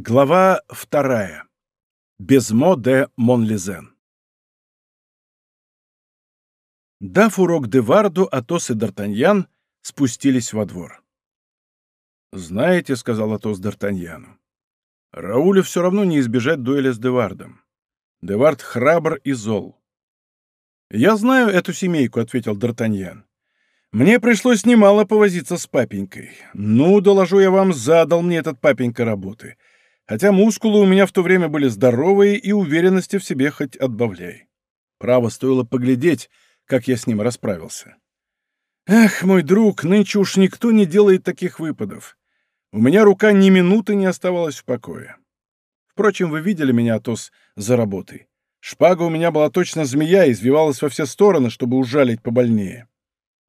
Глава вторая. Безмо де Монлизен. Дав урок Деварду, Атос и Д'Артаньян спустились во двор. «Знаете, — сказал Атос Д'Артаньяну, — Раулю все равно не избежать дуэли с Девардом. Девард храбр и зол». «Я знаю эту семейку», — ответил Д'Артаньян. «Мне пришлось немало повозиться с папенькой. Ну, доложу я вам, задал мне этот папенька работы» хотя мускулы у меня в то время были здоровые и уверенности в себе хоть отбавляй. Право стоило поглядеть, как я с ним расправился. Эх, мой друг, нынче уж никто не делает таких выпадов. У меня рука ни минуты не оставалась в покое. Впрочем, вы видели меня, Атос, за работой. Шпага у меня была точно змея, извивалась во все стороны, чтобы ужалить побольнее.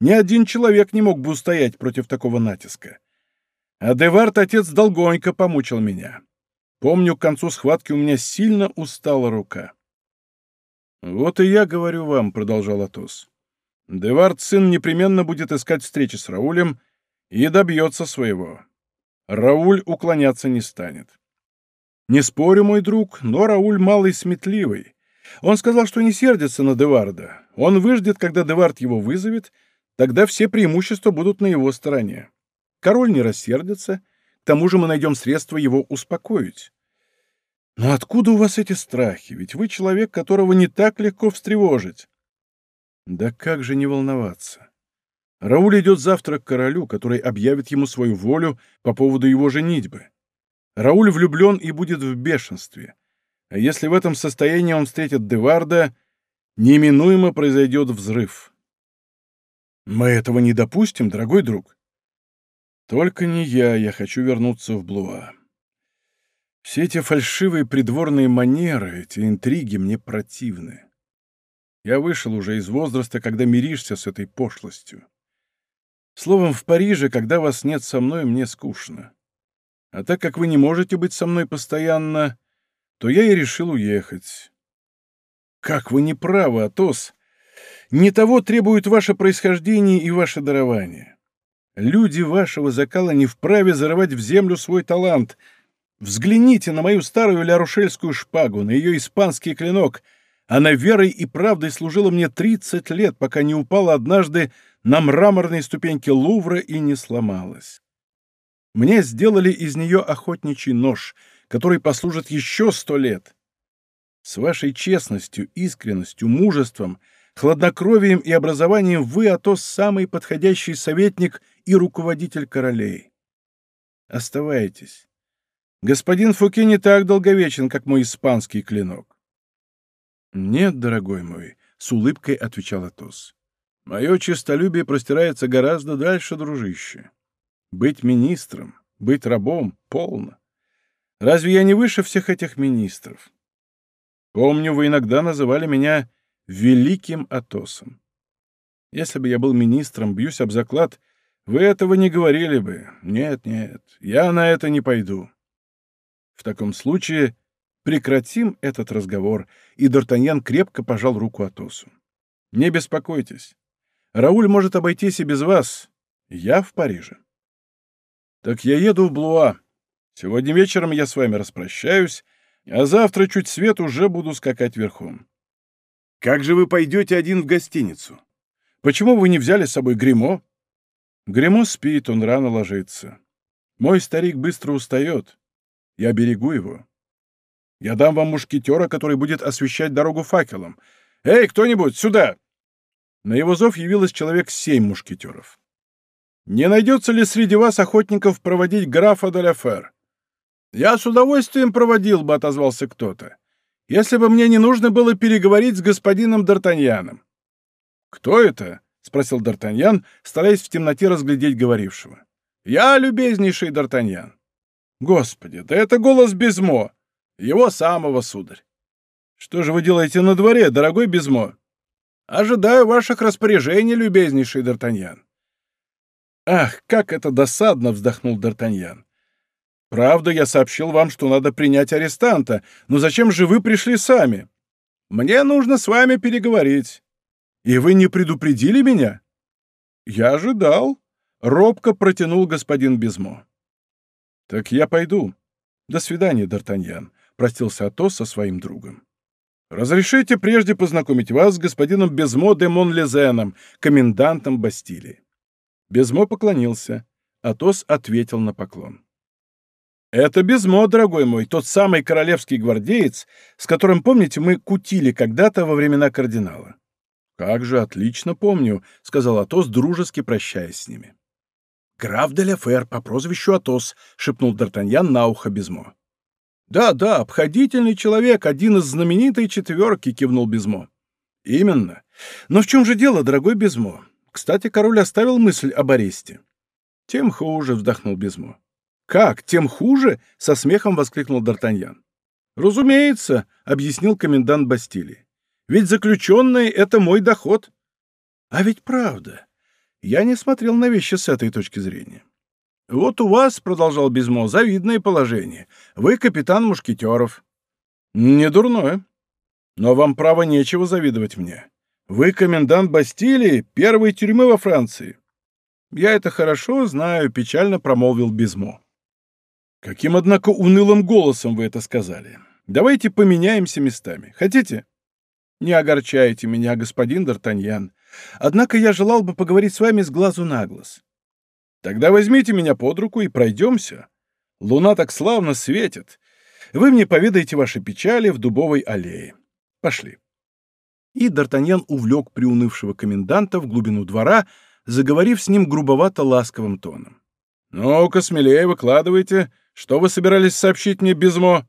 Ни один человек не мог бы устоять против такого натиска. А Девард, отец, долгонько помучил меня. Помню, к концу схватки у меня сильно устала рука. «Вот и я говорю вам», — продолжал Атос. «Девард сын непременно будет искать встречи с Раулем и добьется своего. Рауль уклоняться не станет. Не спорю, мой друг, но Рауль малый сметливый. Он сказал, что не сердится на Деварда. Он выждет, когда Девард его вызовет, тогда все преимущества будут на его стороне. Король не рассердится, к тому же мы найдем средства его успокоить. Но откуда у вас эти страхи? Ведь вы человек, которого не так легко встревожить. Да как же не волноваться? Рауль идет завтра к королю, который объявит ему свою волю по поводу его женитьбы. Рауль влюблен и будет в бешенстве. А если в этом состоянии он встретит Деварда, неминуемо произойдет взрыв. Мы этого не допустим, дорогой друг. Только не я, я хочу вернуться в Блуа. Все эти фальшивые придворные манеры, эти интриги мне противны. Я вышел уже из возраста, когда миришься с этой пошлостью. Словом, в Париже, когда вас нет со мной, мне скучно. А так как вы не можете быть со мной постоянно, то я и решил уехать. Как вы не правы, Атос! Не того требует ваше происхождение и ваше дарование. Люди вашего закала не вправе зарывать в землю свой талант — Взгляните на мою старую лярушельскую шпагу, на ее испанский клинок. Она верой и правдой служила мне 30 лет, пока не упала однажды на мраморные ступеньки Лувра и не сломалась. Мне сделали из нее охотничий нож, который послужит еще сто лет. С вашей честностью, искренностью, мужеством, хладнокровием и образованием вы, а то самый подходящий советник и руководитель королей. Оставайтесь. Господин Фуке не так долговечен, как мой испанский клинок. «Нет, дорогой мой», — с улыбкой отвечал Атос. «Мое честолюбие простирается гораздо дальше, дружище. Быть министром, быть рабом — полно. Разве я не выше всех этих министров? Помню, вы иногда называли меня Великим Атосом. Если бы я был министром, бьюсь об заклад, вы этого не говорили бы. Нет, нет, я на это не пойду. В таком случае прекратим этот разговор, и Д'Артаньян крепко пожал руку Атосу. Не беспокойтесь. Рауль может обойтись и без вас. Я в Париже. Так я еду в Блуа. Сегодня вечером я с вами распрощаюсь, а завтра чуть свет уже буду скакать верхом. Как же вы пойдете один в гостиницу? Почему вы не взяли с собой гримо? Гримо спит, он рано ложится. Мой старик быстро устает. Я берегу его. Я дам вам мушкетера, который будет освещать дорогу факелом. Эй, кто-нибудь, сюда!» На его зов явилось человек семь мушкетеров. «Не найдется ли среди вас охотников проводить графа ла «Я с удовольствием проводил бы», — отозвался кто-то, «если бы мне не нужно было переговорить с господином Д'Артаньяном». «Кто это?» — спросил Д'Артаньян, стараясь в темноте разглядеть говорившего. «Я любезнейший Д'Артаньян». Господи, да это голос Безмо! Его самого, сударь! Что же вы делаете на дворе, дорогой Безмо? Ожидаю ваших распоряжений, любезнейший Д'Артаньян. Ах, как это досадно, вздохнул Д'Артаньян. Правда, я сообщил вам, что надо принять арестанта, но зачем же вы пришли сами? Мне нужно с вами переговорить. И вы не предупредили меня? Я ожидал. Робко протянул господин Безмо. «Так я пойду. До свидания, Д'Артаньян, простился Атос со своим другом. Разрешите прежде познакомить вас с господином Безмо де Монлезеном, комендантом Бастилии. Безмо поклонился. Атос ответил на поклон. «Это Безмо, дорогой мой, тот самый королевский гвардеец, с которым, помните, мы кутили когда-то во времена кардинала». «Как же, отлично помню», — сказал Атос, дружески прощаясь с ними. «Граф де Лефер по прозвищу Атос», — шепнул Д'Артаньян на ухо Безмо. «Да, да, обходительный человек, один из знаменитой четверки», — кивнул Безмо. «Именно. Но в чем же дело, дорогой Безмо? Кстати, король оставил мысль об аресте». «Тем хуже», — вздохнул Безмо. «Как? Тем хуже?» — со смехом воскликнул Д'Артаньян. «Разумеется», — объяснил комендант Бастилии. «Ведь заключенные — это мой доход». «А ведь правда. Я не смотрел на вещи с этой точки зрения». «Вот у вас, — продолжал Безмо, — завидное положение. Вы капитан мушкетеров». «Не дурное. Но вам, право, нечего завидовать мне. Вы комендант Бастилии, первой тюрьмы во Франции». «Я это хорошо знаю», — печально промолвил Безмо. «Каким, однако, унылым голосом вы это сказали. Давайте поменяемся местами. Хотите?» «Не огорчайте меня, господин Д'Артаньян. Однако я желал бы поговорить с вами с глазу на глаз. Тогда возьмите меня под руку и пройдемся. Луна так славно светит. Вы мне поведаете ваши печали в дубовой аллее. Пошли. И Д'Артаньян увлек приунывшего коменданта в глубину двора, заговорив с ним грубовато-ласковым тоном. «Ну-ка, смелее выкладывайте. Что вы собирались сообщить мне, Безмо?»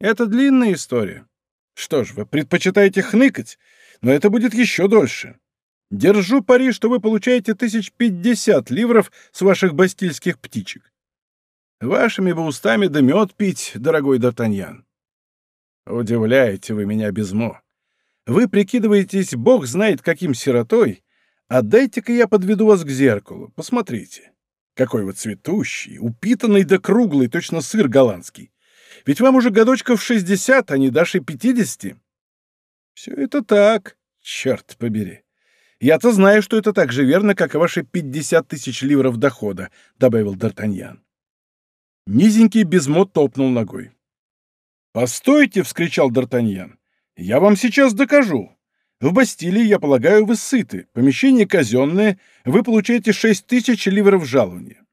«Это длинная история. Что ж, вы предпочитаете хныкать, но это будет еще дольше. Держу пари, что вы получаете тысяч пятьдесят ливров с ваших бастильских птичек. Вашими бы устами да мед пить, дорогой Д'Артаньян. Удивляете вы меня, Безмо. Вы прикидываетесь бог знает каким сиротой, а дайте-ка я подведу вас к зеркалу, посмотрите. Какой вы цветущий, упитанный да круглый, точно сыр голландский. Ведь вам уже годочков шестьдесят, а не даже пятидесяти. Все это так, черт побери. Я-то знаю, что это так же верно, как и ваши пятьдесят тысяч ливров дохода», — добавил Д'Артаньян. Низенький безмот топнул ногой. «Постойте!» — вскричал Д'Артаньян. «Я вам сейчас докажу. В Бастилии, я полагаю, вы сыты. Помещение казенное, вы получаете шесть тысяч ливров жалования».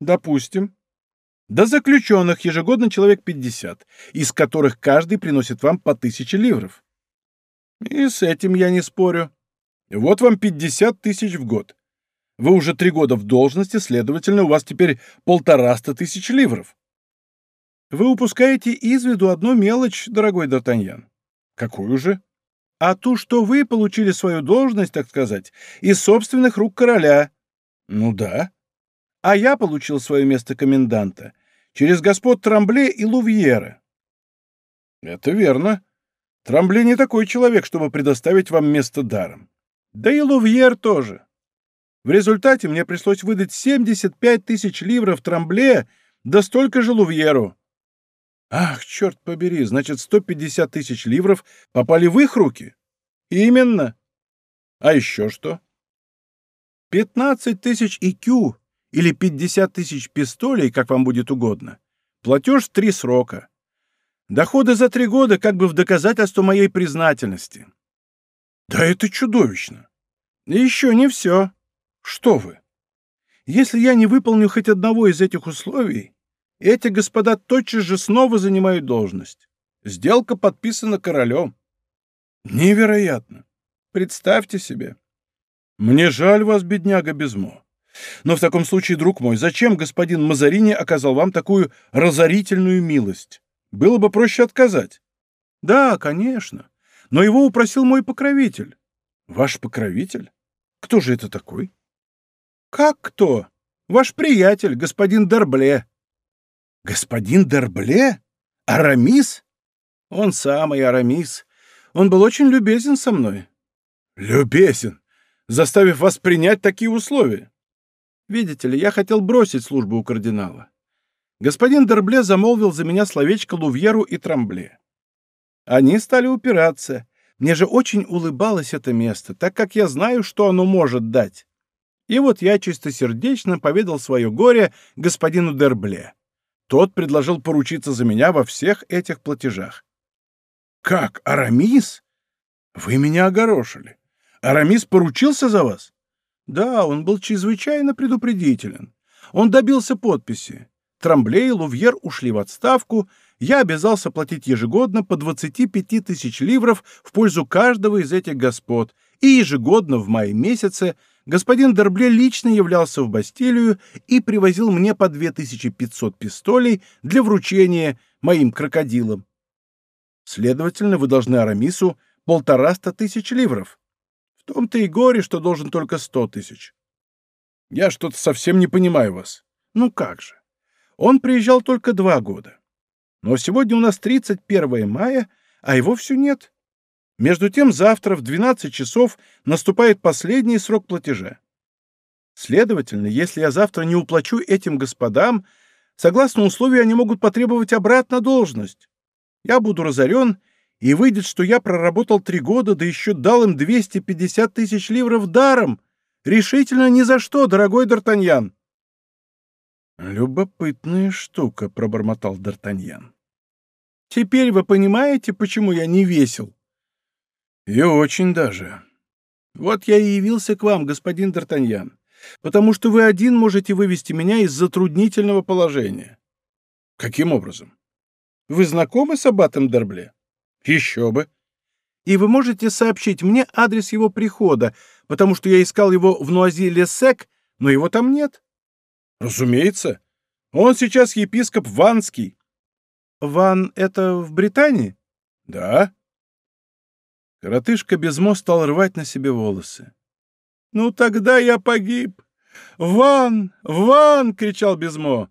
«Допустим. До заключенных ежегодно человек пятьдесят, из которых каждый приносит вам по тысяче ливров». «И с этим я не спорю», вот вам 50 тысяч в год. Вы уже три года в должности, следовательно, у вас теперь полтораста тысяч ливров. Вы упускаете из виду одну мелочь, дорогой Д'Артаньян. Какую же? А ту, что вы получили свою должность, так сказать, из собственных рук короля. Ну да. А я получил свое место коменданта через господ Трамбле и Лувьера. Это верно. Трамбле не такой человек, чтобы предоставить вам место даром. Да и Лувьер тоже. В результате мне пришлось выдать 75 тысяч ливров Трамбле, да столько же Лувьеру. Ах, черт побери, значит, 150 тысяч ливров попали в их руки? Именно. А еще что? 15 тысяч икю или 50 тысяч пистолей, как вам будет угодно. Платеж три срока. Доходы за три года как бы в доказательство моей признательности. Да это чудовищно. еще не все. Что вы? Если я не выполню хоть одного из этих условий, эти господа тотчас же снова занимают должность. Сделка подписана королем. Невероятно. Представьте себе. Мне жаль вас, бедняга Безмо. Но в таком случае, друг мой, зачем господин Мазарини оказал вам такую разорительную милость? Было бы проще отказать. Да, конечно но его упросил мой покровитель. Ваш покровитель? Кто же это такой? Как кто? Ваш приятель, господин Дербле. Господин Дербле? Арамис? Он самый Арамис. Он был очень любезен со мной. Любезен, заставив вас принять такие условия. Видите ли, я хотел бросить службу у кардинала. Господин Дербле замолвил за меня словечко Лувьеру и Трамбле. Они стали упираться. Мне же очень улыбалось это место, так как я знаю, что оно может дать. И вот я чистосердечно поведал свое горе господину Дербле. Тот предложил поручиться за меня во всех этих платежах. Как, Арамис? Вы меня огорошили. Арамис поручился за вас? Да, он был чрезвычайно предупредителен. Он добился подписи. Трамбле и Лувьер ушли в отставку, я обязался платить ежегодно по 25 тысяч ливров в пользу каждого из этих господ, и ежегодно в мае месяце господин Дербле лично являлся в Бастилию и привозил мне по 2500 пистолей для вручения моим крокодилам. Следовательно, вы должны Арамису полтораста тысяч ливров. Том-то и горе, что должен только сто тысяч. Я что-то совсем не понимаю вас. Ну как же. Он приезжал только два года. Но сегодня у нас 31 мая, а его все нет. Между тем завтра в 12 часов наступает последний срок платежа. Следовательно, если я завтра не уплачу этим господам, согласно условию они могут потребовать обратно должность. Я буду разорен, и выйдет, что я проработал три года, да еще дал им 250 тысяч ливров даром. Решительно ни за что, дорогой Д'Артаньян. «Любопытная штука», — пробормотал Д'Артаньян. «Теперь вы понимаете, почему я не весел?» «И очень даже. Вот я и явился к вам, господин Д'Артаньян, потому что вы один можете вывести меня из затруднительного положения». «Каким образом? Вы знакомы с аббатом Дербле?» «Еще бы. И вы можете сообщить мне адрес его прихода, потому что я искал его в Нуази-Лесек, но его там нет». Разумеется. Он сейчас епископ Ванский. Ван — это в Британии? Да. Коротышка Безмо стал рвать на себе волосы. «Ну тогда я погиб! Ван! Ван!» — кричал Безмо.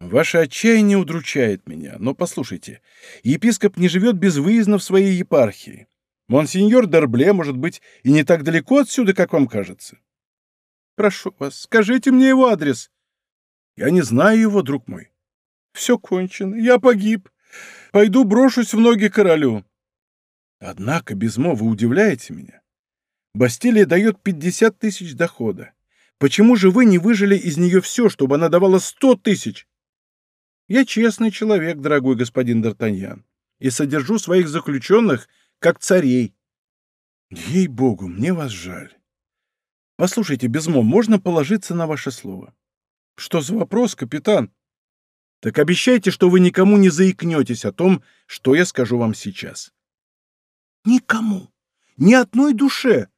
«Ваше отчаяние удручает меня, но послушайте, епископ не живет безвыездно в своей епархии. Монсеньор Дербле, может быть, и не так далеко отсюда, как вам кажется. Прошу вас, скажите мне его адрес. Я не знаю его, друг мой. Все кончено, я погиб. Пойду брошусь в ноги королю. Однако, Безмо, вы удивляете меня. Бастилия дает 50 тысяч дохода. Почему же вы не выжили из нее все, чтобы она давала 100 тысяч? Я честный человек, дорогой господин Д'Артаньян, и содержу своих заключенных, как царей. Ей-богу, мне вас жаль. Послушайте, Безмо, можно положиться на ваше слово? Что за вопрос, капитан? Так обещайте, что вы никому не заикнетесь о том, что я скажу вам сейчас. Никому. Ни одной душе.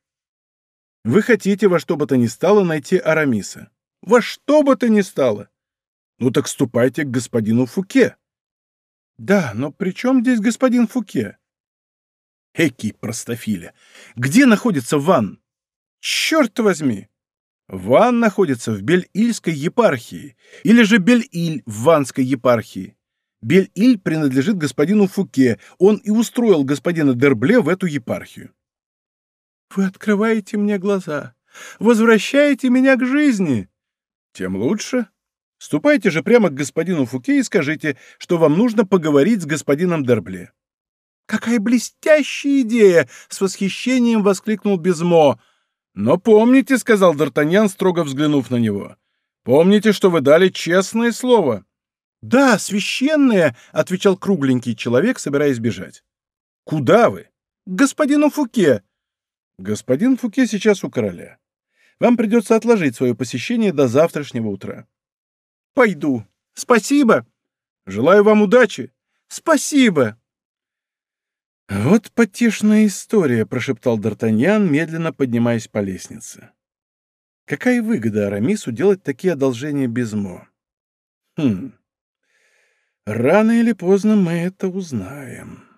Вы хотите во что бы то ни стало найти Арамиса. Во что бы то ни стало. Ну так ступайте к господину Фуке. Да, но при чем здесь господин Фуке? Эки, простофиля. Где находится Ван? Черт возьми! Ван находится в Бель-Ильской епархии, или же Бель-Иль в Ванской епархии. Бель-Иль принадлежит господину Фуке, он и устроил господина Дербле в эту епархию. Вы открываете мне глаза, возвращаете меня к жизни. Тем лучше. Ступайте же прямо к господину Фуке и скажите, что вам нужно поговорить с господином Дербле. «Какая блестящая идея!» — с восхищением воскликнул Безмо — «Но помните», — сказал Д'Артаньян, строго взглянув на него, — «помните, что вы дали честное слово». «Да, священное», — отвечал кругленький человек, собираясь бежать. «Куда вы?» «К господину Фуке». «Господин Фуке сейчас у короля. Вам придется отложить свое посещение до завтрашнего утра». «Пойду. Спасибо». «Желаю вам удачи». «Спасибо». «Вот потешная история», — прошептал Д'Артаньян, медленно поднимаясь по лестнице. «Какая выгода Арамису делать такие одолжения Безмо?» «Хм... Рано или поздно мы это узнаем».